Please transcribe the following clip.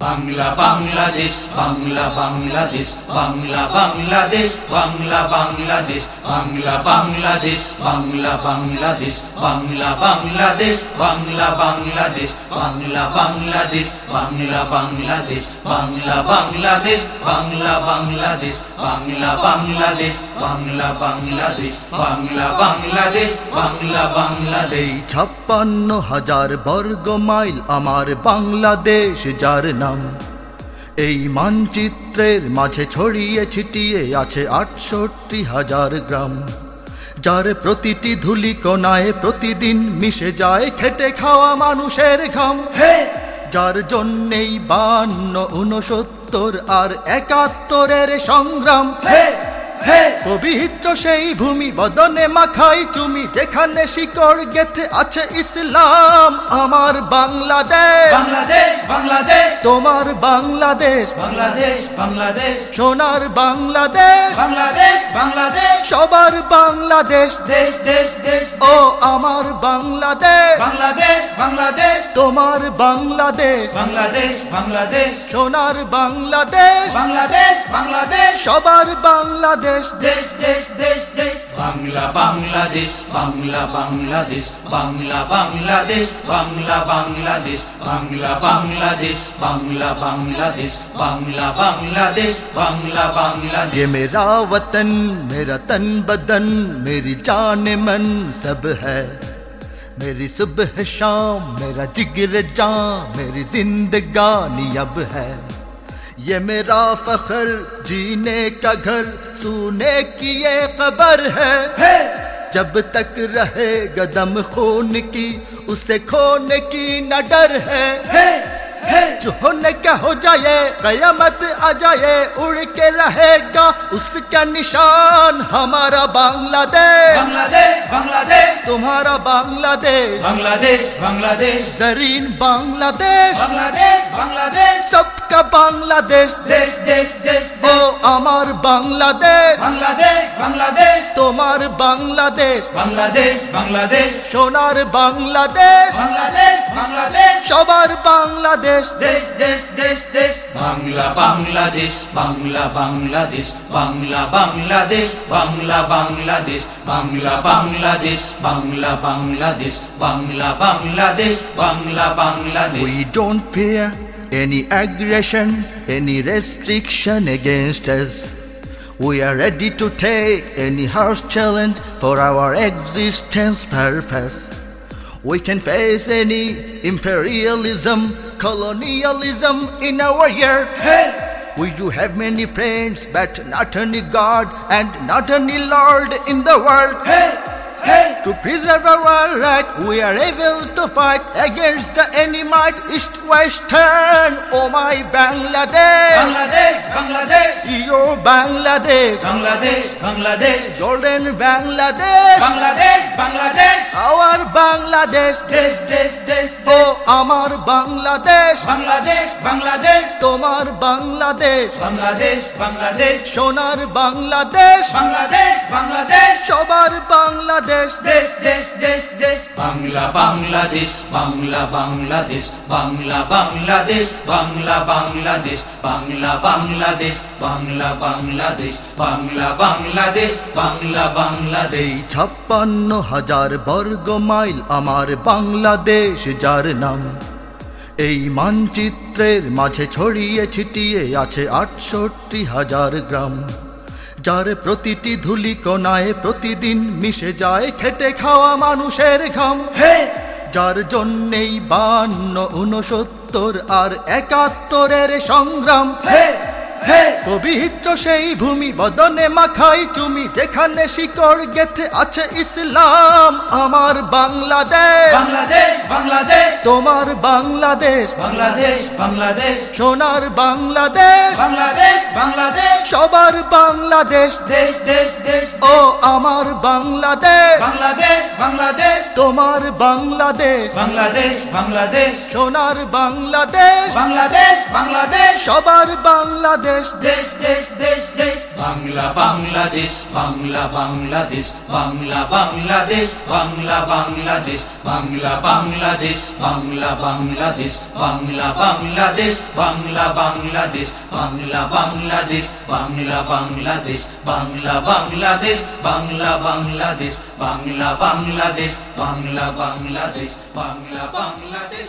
বাংলা বাংলাদেশ বাংলা বাংলাদেশ বাংলা বাংলাদেশ বাংলা বাংলাদেশ বাংলা বাংলাদেশ বাংলা বাংলাদেশ বাংলা বাংলাদেশ বাংলা বাংলাদেশ বাংলা বাংলাদেশ বাংলা বাংলাদেশ বাংলা বাংলাদেশ বাংলা বাংলাদেশ বাংলা বাংলাদেশ বাংলা বাংলাদেশ বাংলা বাংলাদেশ বাংলা বাংলাদেশ ছাপ্পান্ন হাজার বর্গ মাইল আমার বাংলাদেশ যার নাম এই মানচিত্রের মাঝে ছড়িয়ে ছিটিয়ে আছে আটষট্টি হাজার গ্রাম। যার প্রতিটি ধুলি কোনায় প্রতিদিন মিশে যায় খেটে খাওয়া মানুষের ঘাম। যার জন্যেই বান্ন উনসত্তর আর একাত্তরের সংগ্রাম। পবিত্র সেই ভূমি বদনে মাখাই তুমি যেখানে শিকড় গেথে আছে ইসলাম আমার বাংলাদেশ। বাংলাদেশ বাংলাদেশ। তোমার বাংলাদেশ। বাংলাদেশ বাংলাদেশ। সোনার বাংলাদেশ। বাংলাদেশ বাংলাদেশ। সবার বাংলাদেশ। দেশ দেশ দেশ। ও আমার বাংলাদেশ। বাংলাদেশ বাংলাদেশ। তোমার বাংলাদেশ। বাংলাদেশ বাংলাদেশ। সোনার বাংলাদেশ। বাংলাদেশ বাংলাদেশ। সবার বাংলাদেশ দেশ দেশ দেশ দেশ বাংলা বাংলাদেশ বাংলা বাংলাদেশ বাংলা বাংলাদেশ বাংলা বাংলাদেশ বাংলা বাংলাদেশ বাংলা বাংলাদেশ বাংলা বাংলাদেশ বাংলা বাংলাদেশ ये मेरा वतन मेरा तन बदन मेरी जान मन सब है मेरी सुबह शाम मेरा जिगर जा मेरी जिंदगानी अब है ये मेरा फखर जीने का घर सोने की ये कबर है hey! जब तक रहे गदम खून की उसे खोने की न डर है hey! Hey! जो होने क्या हो जाए कयामत आ जाए उड़ के रहेगा उसका निशान हमारा बांग्लादेश बांग्लादेश বাংলাদেশ तुम्हारा बांग्लादेश বাংলাদেশ বাংলাদেশ जरीन बांग्लादेश বাংলাদেশ বাংলাদেশ सबका बांग्लादेश দেশ দেশ দেশ ओ আমার বাংলাদেশ বাংলাদেশ বাংলাদেশ তোমার বাংলাদেশ বাংলাদেশ বাংলাদেশ সোনার বাংলাদেশ বাংলাদেশ বাংলাদেশ সবার বাংলাদেশ দেশ দেশ দেশ দেশ Bangla Bangladesh Bangla Bangladesh Bangla Bangladesh Bangla Bangladesh Bangla Bangladesh Bangla Bangladesh Bangla Bangladesh Bangla Bangladesh We don't fear any aggression, any restriction against us. We are ready to take any harsh challenge for our existence purpose. We can face any imperialism, colonialism in our year. We do have many friends, but not any God and not any Lord in the world. to preserve our right. We are able to fight against the enemy might. East, west, turn, oh my Bangladesh. Bangladesh, Bangladesh. Bangladesh, Bangladesh Bangladesh. Jordan Bangladesh, Bangladesh Bangladesh. Our Bangladesh. দেশ দেশ দেশ Oh আমার বাংলাদেশ, বাংলাদেশ বাংলাদেশ। তোমার বাংলাদেশ, বাংলাদেশ বাংলাদেশ। সোনার বাংলাদেশ, বাংলাদেশ বাংলাদেশ। সবার বাংলাদেশ। দেশ দেশ দেশ দেশ। বাংলা বাংলাদেশ বাংলা বাংলাদেশ। বাংলা বাংলাদেশ বাংলা বাংলাদেশ। বাংলা বাংলাদেশ বাংলা বাংলাদেশ বাংলা বাংলাদেশ বাংলা বাংলাদেশ। ছাপ্পান্ন হাজার বর্গ মাইল আমার বাংলাদেশ যার নাম। এই মানচিত্রের মাঝে ছড়িয়ে ছিটিয়ে আছে আটষট্টি হাজার গ্রাম। যার প্রতিটি ধুলি কোনায় প্রতিদিন মিশে যায় খেটে খাওয়া মানুষের ঘাম। যার জন্যেই বান্ন উনসত্তর আর একাত্তরের সংগ্রাম। পবিত্র সেই ভূমি বদনে মাখাই তুমি যেখানে শিকড় গেথে আছে ইসলাম আমার বাংলাদেশ। বাংলাদেশ বাংলাদেশ। তোমার বাংলাদেশ। বাংলাদেশ বাংলাদেশ। সোনার বাংলাদেশ। বাংলাদেশ বাংলাদেশ। সবার বাংলাদেশ। দেশ দেশ দেশ। ও আমার বাংলাদেশ। বাংলাদেশ বাংলাদেশ। তোমার বাংলাদেশ। বাংলাদেশ বাংলাদেশ। সোনার বাংলাদেশ। বাংলাদেশ বাংলাদেশ। সবার বাংলাদেশ। বাংলাদেশ দেশ দেশ দেশ দেশ বাংলা বাংলাদেশ বাংলা বাংলাদেশ বাংলা বাংলাদেশ বাংলা বাংলাদেশ বাংলা বাংলাদেশ বাংলা বাংলাদেশ বাংলা বাংলাদেশ বাংলা বাংলাদেশ বাংলা বাংলাদেশ বাংলা বাংলাদেশ বাংলা বাংলাদেশ বাংলা বাংলাদেশ বাংলা বাংলাদেশ বাংলা বাংলাদেশ বাংলা বাংলাদেশ